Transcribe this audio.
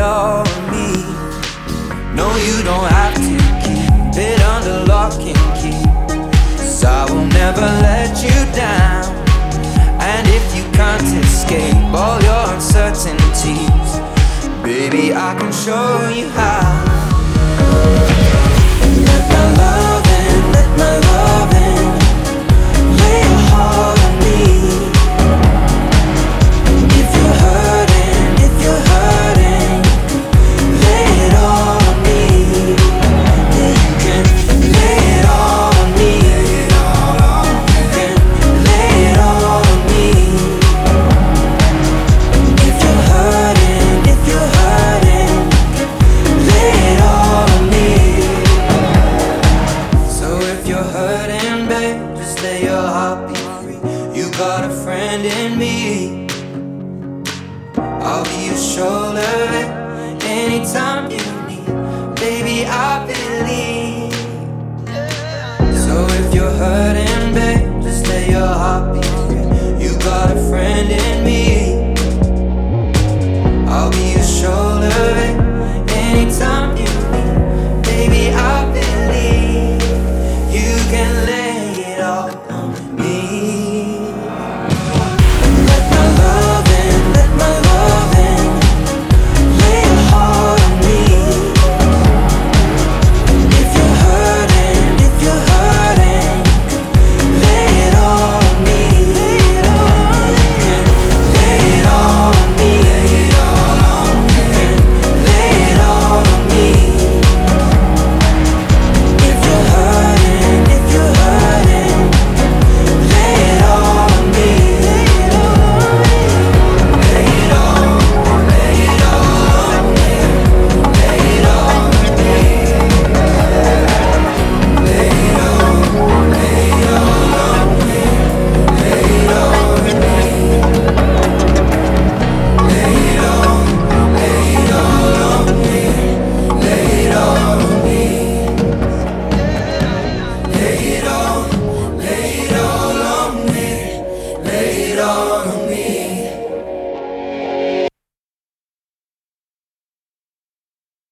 all me. No, you don't have to keep it under lock and key. Cause I will never let you down. And if you can't escape all your uncertainties, baby, I can show you how. Let my love in, let my love your heart free. You got a friend in me. I'll be your shoulder anytime you need. Baby, I believe. So if you're hurting,